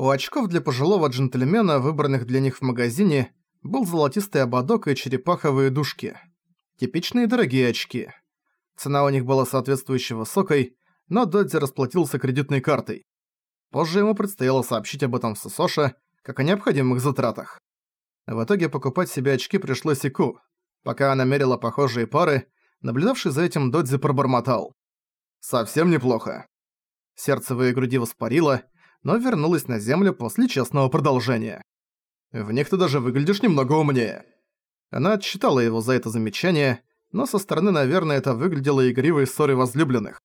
У очков для пожилого джентльмена, выбранных для них в магазине, был золотистый ободок и черепаховые дужки. Типичные дорогие очки. Цена у них была соответствующе высокой, но Додзи расплатился кредитной картой. Позже ему предстояло сообщить об этом Сосоше, как о необходимых затратах. В итоге покупать себе очки пришлось Ику. Пока она мерила похожие пары, наблюдавший за этим Додзи пробормотал. «Совсем неплохо». Сердце в её груди воспарило, но вернулось на землю после честного продолжения. В них ты даже выглядишь немного умнее. Она отчитала его за это замечание, но со стороны, наверное, это выглядело игривой ссорой возлюбленных.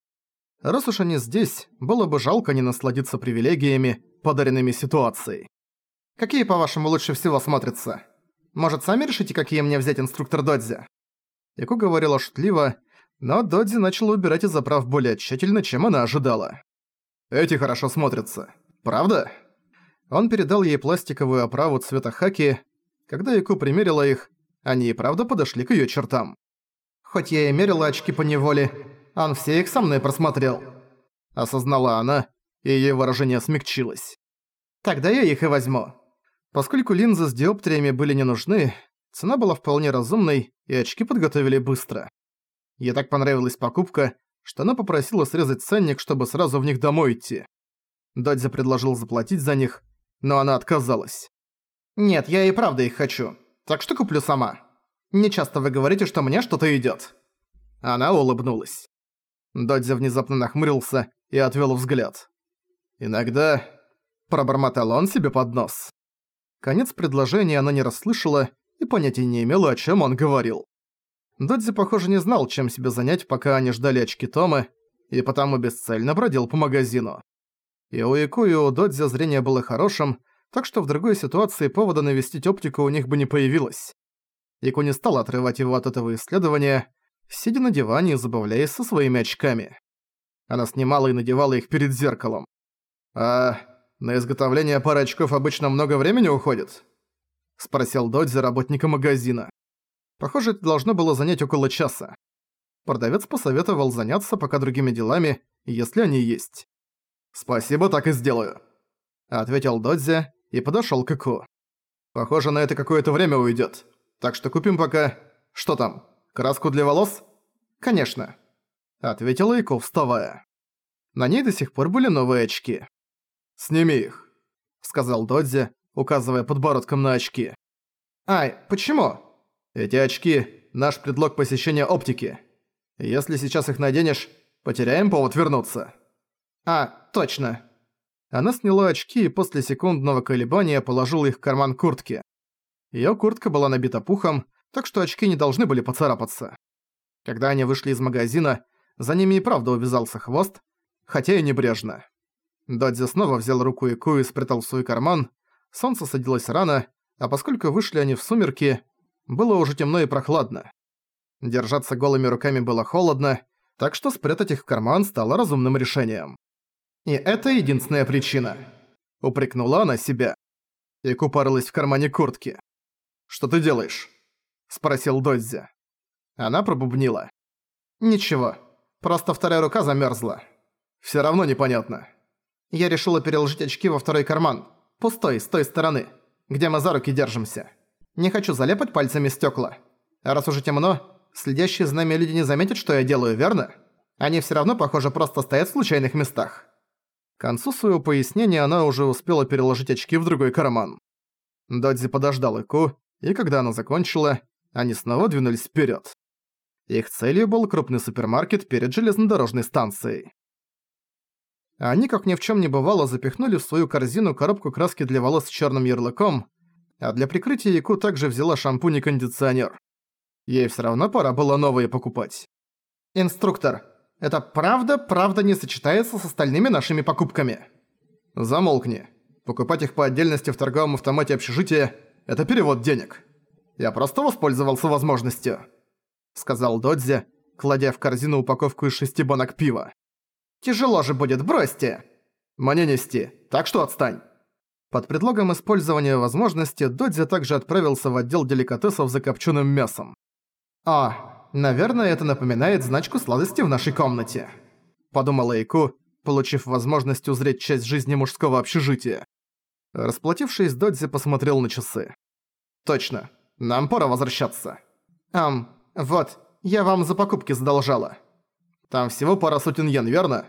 Раз уж они здесь, было бы жалко не насладиться привилегиями, подаренными ситуацией. «Какие, по-вашему, лучше всего смотрятся? Может, сами решите, какие мне взять инструктор Додзи?» Яку говорила шутливо, но Додзи начала убирать из оправ более тщательно, чем она ожидала. «Эти хорошо смотрятся. Правда?» Он передал ей пластиковую оправу цвета хаки. Когда Яку примерила их, они и правда подошли к её чертам. «Хоть я и мерила очки по неволе, он все их со мной просмотрел», — осознала она, и её выражение смягчилось. «Тогда я их и возьму». Поскольку линзы с диоптриями были не нужны, цена была вполне разумной, и очки подготовили быстро. Ей так понравилась покупка, что она попросила срезать ценник, чтобы сразу в них домой идти. Додзи предложил заплатить за них, но она отказалась. «Нет, я и правда их хочу, так что куплю сама. Не часто вы говорите, что мне что-то идёт». Она улыбнулась. Додзи внезапно нахмурился и отвёл взгляд. «Иногда...» – пробормотал он себе под нос. Конец предложения она не расслышала и понятия не имела, о чём он говорил. Додзи, похоже, не знал, чем себя занять, пока они ждали очки Томы, и потому бесцельно бродил по магазину. И у Ику и у Додзи зрение было хорошим, так что в другой ситуации повода навестить оптику у них бы не появилось. Ику не стал отрывать его от этого исследования, сидя на диване и забавляясь со своими очками. Она снимала и надевала их перед зеркалом. «А на изготовление пары очков обычно много времени уходит?» — спросил Додзи работника магазина. Похоже, это должно было занять около часа. Продавец посоветовал заняться пока другими делами, если они есть. «Спасибо, так и сделаю», — ответил Додзи и подошёл к Ику. «Похоже, на это какое-то время уйдёт. Так что купим пока... Что там? Краску для волос?» «Конечно», — ответила Ику, вставая. На ней до сих пор были новые очки. «Сними их», — сказал Додзи, указывая подбородком на очки. «Ай, почему?» «Эти очки — наш предлог посещения оптики. Если сейчас их наденешь, потеряем повод вернуться». «А, точно». Она сняла очки и после секундного колебания положила их в карман куртки. Её куртка была набита пухом, так что очки не должны были поцарапаться. Когда они вышли из магазина, за ними и правда увязался хвост, хотя и небрежно. Додзи снова взял руку Ику и спрятал в свой карман. Солнце садилось рано, а поскольку вышли они в сумерки, было уже темно и прохладно. Держаться голыми руками было холодно, так что спрятать их в карман стало разумным решением. И это единственная причина. Упрекнула она себя. И купарилась в кармане куртки. «Что ты делаешь?» Спросил Додзи. Она пробубнила. «Ничего. Просто вторая рука замерзла. Все равно непонятно. Я решила переложить очки во второй карман. Пустой, с той стороны, где мы за руки держимся. Не хочу залепать пальцами стекла. А раз уже темно, следящие за нами люди не заметят, что я делаю, верно? Они все равно, похоже, просто стоят в случайных местах. К концу своего пояснения она уже успела переложить очки в другой карман. Додзи подождал Ику, и когда она закончила, они снова двинулись вперед. Их целью был крупный супермаркет перед железнодорожной станцией. Они, как ни в чем не бывало, запихнули в свою корзину коробку краски для волос с черным ярлыком, а для прикрытия Яку также взяла шампунь и кондиционер. Ей все равно пора было новые покупать. «Инструктор, это правда-правда не сочетается с остальными нашими покупками?» «Замолкни. Покупать их по отдельности в торговом автомате общежития – это перевод денег. Я просто воспользовался возможностью», – сказал Додзи, кладя в корзину упаковку из шести банок пива. «Тяжело же будет, бросьте!» «Мне нести, так что отстань!» Под предлогом использования возможности Додзи также отправился в отдел деликатесов за копченым мясом. «А, наверное, это напоминает значку сладости в нашей комнате», – подумала Ику, получив возможность узреть часть жизни мужского общежития. Расплатившись, Додзи посмотрел на часы. «Точно. Нам пора возвращаться». «Ам, вот, я вам за покупки задолжала». «Там всего пара сотен йен, верно?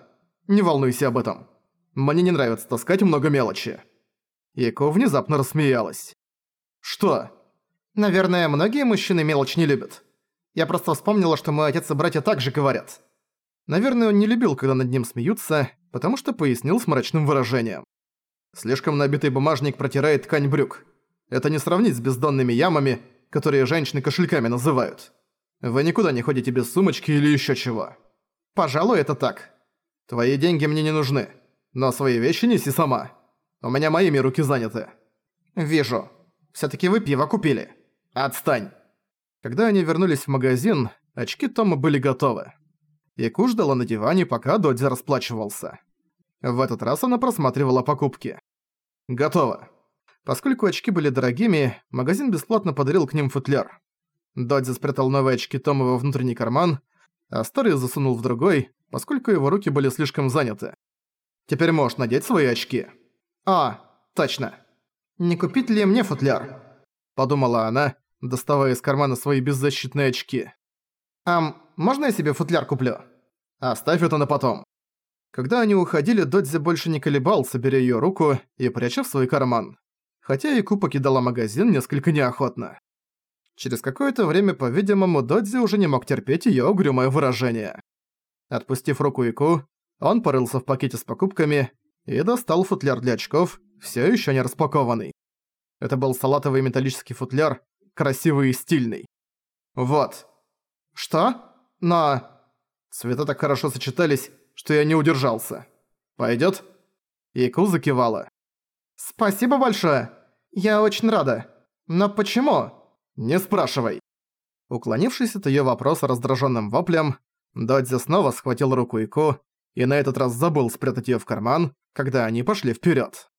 Не волнуйся об этом. Мне не нравится таскать много мелочи». Яко внезапно рассмеялась. «Что?» «Наверное, многие мужчины мелочь не любят. Я просто вспомнила, что мой отец и братья также говорят». Наверное, он не любил, когда над ним смеются, потому что пояснил с мрачным выражением. Слишком набитый бумажник протирает ткань брюк. Это не сравнить с бездонными ямами, которые женщины кошельками называют. Вы никуда не ходите без сумочки или ещё чего. Пожалуй, это так. Твои деньги мне не нужны, но свои вещи неси сама. У меня моими руки заняты. Вижу. Всё-таки вы пиво купили. Отстань. Когда они вернулись в магазин, очки Тома были готовы. Яку ждала на диване, пока Додзи расплачивался. В этот раз она просматривала покупки. Готово. Поскольку очки были дорогими, магазин бесплатно подарил к ним футляр. Додзи спрятал новые очки Тома во внутренний карман, а старые засунул в другой, поскольку его руки были слишком заняты. «Теперь можешь надеть свои очки». «А, точно. Не купить ли мне футляр?» Подумала она, доставая из кармана свои беззащитные очки. «Ам, можно я себе футляр куплю?» «Оставь это на потом». Когда они уходили, Додзи больше не колебался, беря её руку и пряча в свой карман. Хотя Ику покидала магазин несколько неохотно. Через какое-то время, по-видимому, Додзи уже не мог терпеть её угрюмое выражение. Отпустив руку Ику, он порылся в пакете с покупками и достал футляр для очков, всё ещё не распакованный. Это был салатовый металлический футляр, красивый и стильный. «Вот». «Что? Но...» Цвета так хорошо сочетались, что я не удержался. Пойдёт?» Ику закивала. «Спасибо большое. Я очень рада. Но почему?» «Не спрашивай». Уклонившись от её вопроса раздражённым воплем, Додзи снова схватил руку Ику и на этот раз забыл спрятать её в карман, когда они пошли вперёд.